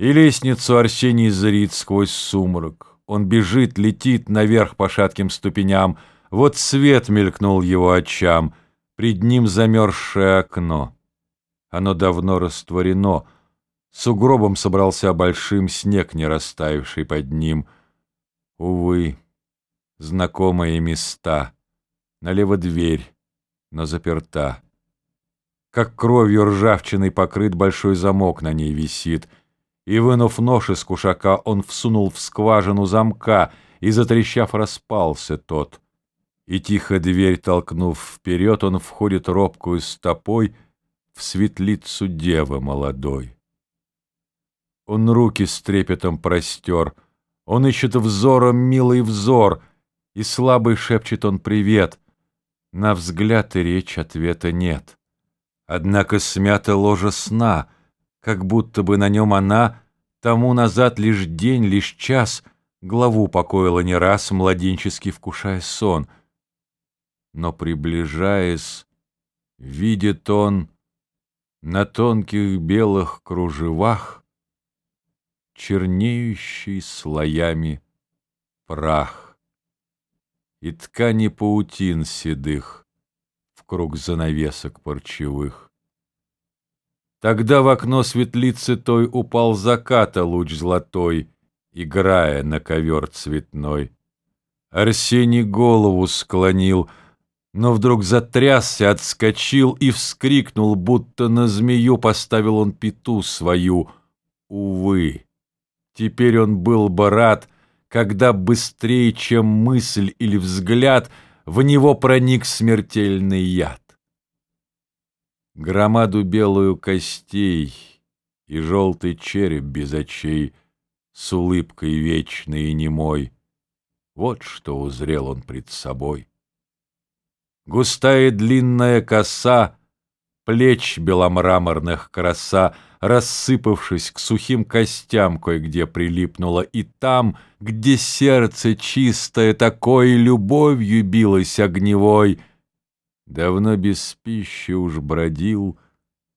И лестницу Арсений зрит сквозь сумрак. Он бежит, летит наверх по шатким ступеням. Вот свет мелькнул его очам, пред ним замерзшее окно. Оно давно растворено, сугробом собрался большим снег, не растаявший под ним. Увы, знакомые места. Налево дверь, но заперта. Как кровью ржавчиной покрыт большой замок на ней висит — и, вынув нож из кушака, он всунул в скважину замка, и, затрещав, распался тот. И, тихо дверь толкнув вперед, он входит робкую стопой в светлицу девы молодой. Он руки с трепетом простер, он ищет взором милый взор, и слабый шепчет он привет. На взгляд и речь ответа нет. Однако смята ложа сна — как будто бы на нем она тому назад лишь день, лишь час главу покоила не раз, младенчески вкушая сон. Но, приближаясь, видит он на тонких белых кружевах чернеющий слоями прах и ткани паутин седых в круг занавесок парчевых. Тогда в окно светлицы той упал заката луч золотой, Играя на ковер цветной. Арсений голову склонил, но вдруг затрясся, отскочил и вскрикнул, будто на змею поставил он пету свою. Увы, теперь он был бы рад, когда быстрее, чем мысль или взгляд, в него проник смертельный яд. Громаду белую костей и желтый череп без очей С улыбкой вечной и немой. Вот что узрел он пред собой. Густая длинная коса, плеч беломраморных краса, Рассыпавшись к сухим костям, кое-где прилипнула, И там, где сердце чистое такой Любовью билось огневой — Давно без пищи уж бродил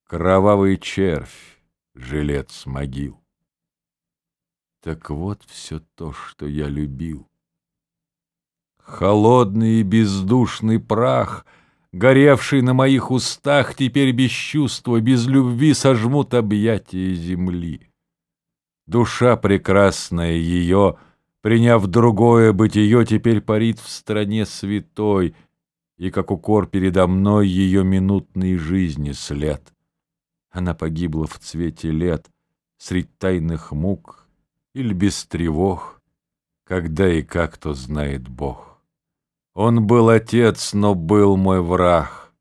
Кровавый червь, жилец могил. Так вот все то, что я любил. Холодный и бездушный прах, Горевший на моих устах, Теперь без чувства, без любви Сожмут объятия земли. Душа прекрасная ее, Приняв другое бытие, Теперь парит в стране святой — и как укор передо мной ее минутной жизни след. Она погибла в цвете лет, средь тайных мук или без тревог, когда и как то знает Бог. Он был отец, но был мой враг.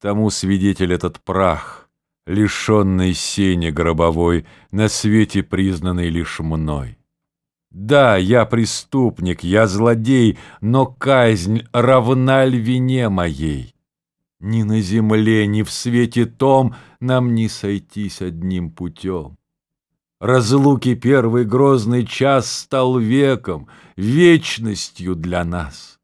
Тому свидетель этот прах, лишенный сени гробовой, на свете признанный лишь мной. Да, я преступник, я злодей, но казнь равна ль вине моей? Ни на земле, ни в свете том нам не сойтись одним путем. Разлуки первый грозный час стал веком, вечностью для нас.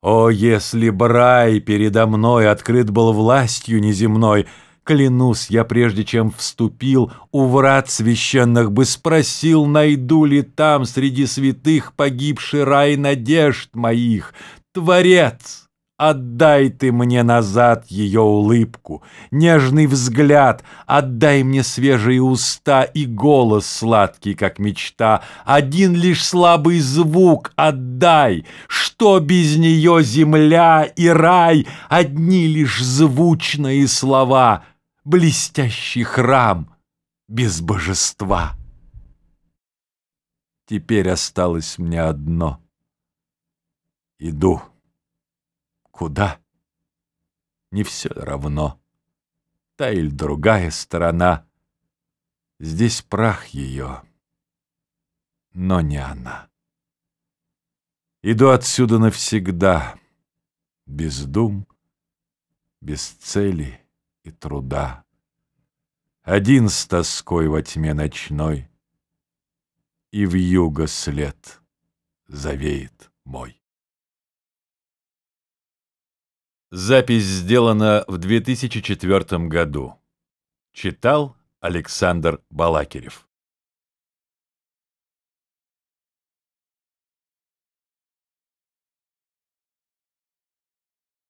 О, если б рай передо мной открыт был властью неземной — Клянусь, я прежде чем вступил, у врат священных бы спросил, найду ли там среди святых погибший рай надежд моих. Творец! Отдай ты мне назад ее улыбку, нежный взгляд, отдай мне свежие уста и голос сладкий, как мечта. Один лишь слабый звук отдай, что без нее земля и рай, одни лишь звучные слова — блестящий храм без божества. Теперь осталось мне одно. Иду. Куда? Не все равно. Та или другая сторона. Здесь прах ее, но не она. Иду отсюда навсегда, без дум, без цели и труда. Один с тоской во тьме ночной, И в юго след завеет мой. Запись сделана в 2004 году. Читал Александр Балакирев.